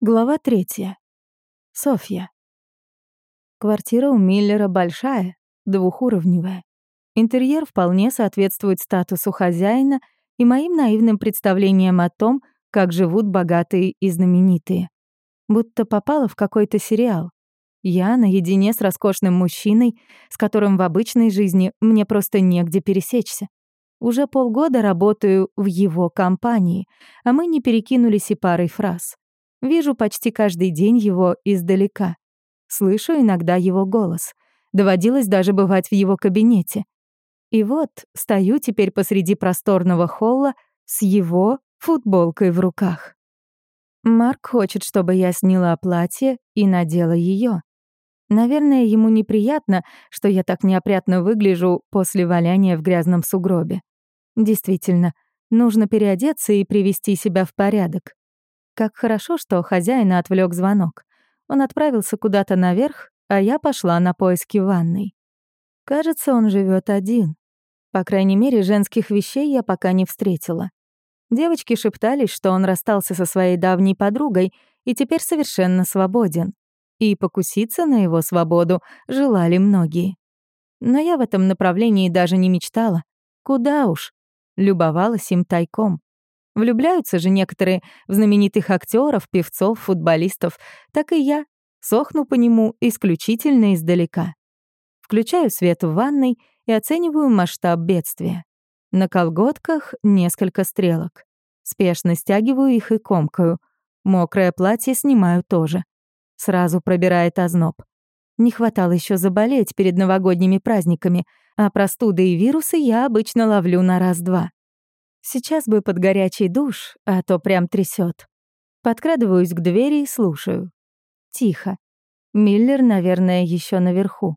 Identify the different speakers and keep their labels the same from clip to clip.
Speaker 1: Глава третья. Софья. Квартира у Миллера большая, двухуровневая. Интерьер вполне соответствует статусу хозяина и моим наивным представлениям о том, как живут богатые и знаменитые. Будто попала в какой-то сериал. Я наедине с роскошным мужчиной, с которым в обычной жизни мне просто негде пересечься. Уже полгода работаю в его компании, а мы не перекинулись и парой фраз. Вижу почти каждый день его издалека. Слышу иногда его голос. Доводилось даже бывать в его кабинете. И вот стою теперь посреди просторного холла с его футболкой в руках. Марк хочет, чтобы я сняла платье и надела ее. Наверное, ему неприятно, что я так неопрятно выгляжу после валяния в грязном сугробе. Действительно, нужно переодеться и привести себя в порядок. Как хорошо, что хозяина отвлек звонок. Он отправился куда-то наверх, а я пошла на поиски ванной. Кажется, он живет один. По крайней мере, женских вещей я пока не встретила. Девочки шептались, что он расстался со своей давней подругой и теперь совершенно свободен. И покуситься на его свободу желали многие. Но я в этом направлении даже не мечтала. Куда уж. Любовалась им тайком. Влюбляются же некоторые в знаменитых актеров, певцов, футболистов. Так и я. Сохну по нему исключительно издалека. Включаю свет в ванной и оцениваю масштаб бедствия. На колготках несколько стрелок. Спешно стягиваю их и комкаю. Мокрое платье снимаю тоже. Сразу пробирает озноб. Не хватало еще заболеть перед новогодними праздниками, а простуды и вирусы я обычно ловлю на раз-два. Сейчас бы под горячий душ, а то прям трясет. Подкрадываюсь к двери и слушаю. Тихо. Миллер, наверное, еще наверху.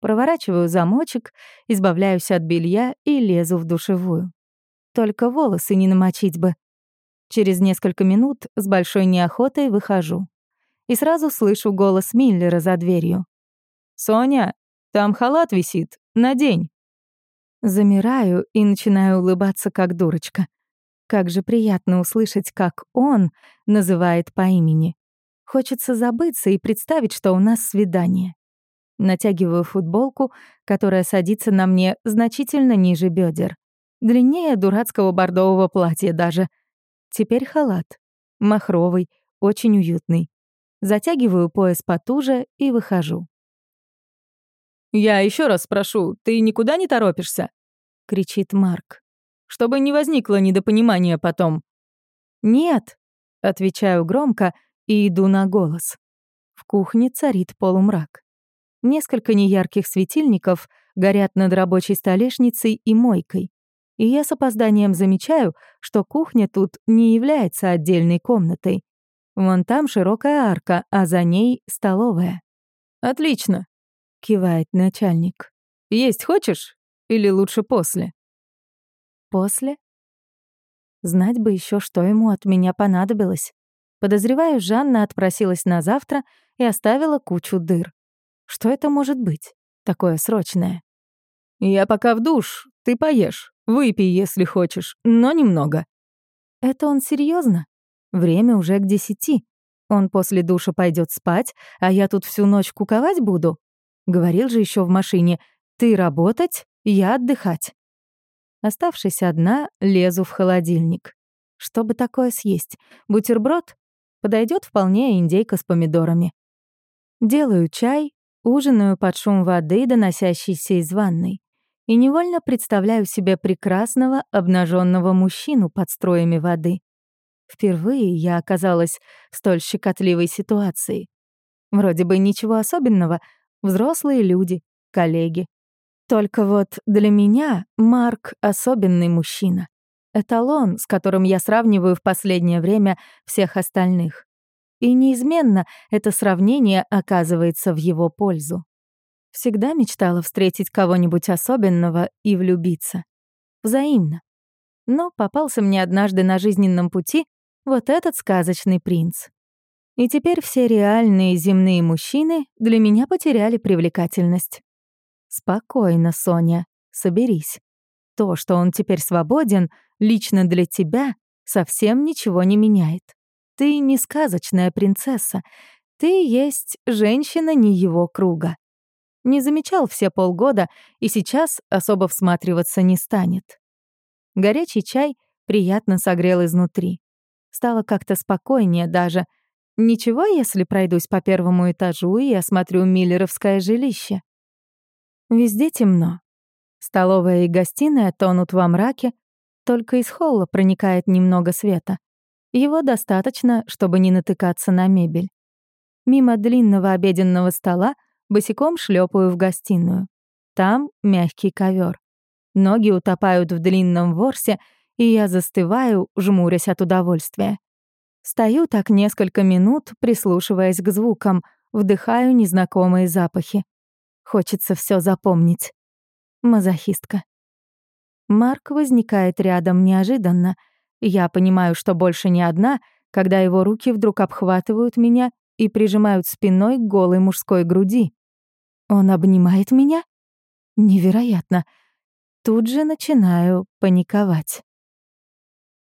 Speaker 1: Проворачиваю замочек, избавляюсь от белья и лезу в душевую. Только волосы не намочить бы. Через несколько минут с большой неохотой выхожу. И сразу слышу голос Миллера за дверью. «Соня, там халат висит, надень». Замираю и начинаю улыбаться, как дурочка. Как же приятно услышать, как он называет по имени. Хочется забыться и представить, что у нас свидание. Натягиваю футболку, которая садится на мне значительно ниже бедер. Длиннее дурацкого бордового платья даже. Теперь халат. Махровый, очень уютный. Затягиваю пояс потуже и выхожу. «Я еще раз спрошу, ты никуда не торопишься?» — кричит Марк. «Чтобы не возникло недопонимания потом». «Нет», — отвечаю громко и иду на голос. В кухне царит полумрак. Несколько неярких светильников горят над рабочей столешницей и мойкой. И я с опозданием замечаю, что кухня тут не является отдельной комнатой. Вон там широкая арка, а за ней столовая. «Отлично», кивает начальник. Есть хочешь? Или лучше после? После? Знать бы еще, что ему от меня понадобилось. Подозреваю, Жанна отпросилась на завтра и оставила кучу дыр. Что это может быть? Такое срочное. «Я пока в душ, ты поешь. Выпей, если хочешь, но немного». Это он серьезно? Время уже к десяти. Он после душа пойдет спать, а я тут всю ночь куковать буду? Говорил же еще в машине «ты работать, я отдыхать». Оставшись одна, лезу в холодильник. Чтобы такое съесть? Бутерброд? Подойдет вполне индейка с помидорами. Делаю чай, ужинаю под шум воды, доносящийся из ванной, и невольно представляю себе прекрасного обнаженного мужчину под строями воды. Впервые я оказалась в столь щекотливой ситуации. Вроде бы ничего особенного, взрослые люди, коллеги. Только вот для меня Марк — особенный мужчина. Эталон, с которым я сравниваю в последнее время всех остальных. И неизменно это сравнение оказывается в его пользу. Всегда мечтала встретить кого-нибудь особенного и влюбиться. Взаимно. Но попался мне однажды на жизненном пути вот этот сказочный принц. И теперь все реальные земные мужчины для меня потеряли привлекательность. Спокойно, Соня, соберись. То, что он теперь свободен, лично для тебя, совсем ничего не меняет. Ты не сказочная принцесса. Ты есть женщина не его круга. Не замечал все полгода и сейчас особо всматриваться не станет. Горячий чай приятно согрел изнутри. Стало как-то спокойнее даже. Ничего, если пройдусь по первому этажу и осмотрю миллеровское жилище. Везде темно. Столовая и гостиная тонут во мраке, только из холла проникает немного света. Его достаточно, чтобы не натыкаться на мебель. Мимо длинного обеденного стола босиком шлепаю в гостиную. Там мягкий ковер. Ноги утопают в длинном ворсе, и я застываю, жмурясь от удовольствия. Стою так несколько минут, прислушиваясь к звукам, вдыхаю незнакомые запахи. Хочется все запомнить. Мазохистка. Марк возникает рядом неожиданно. Я понимаю, что больше не одна, когда его руки вдруг обхватывают меня и прижимают спиной к голой мужской груди. Он обнимает меня? Невероятно. Тут же начинаю паниковать.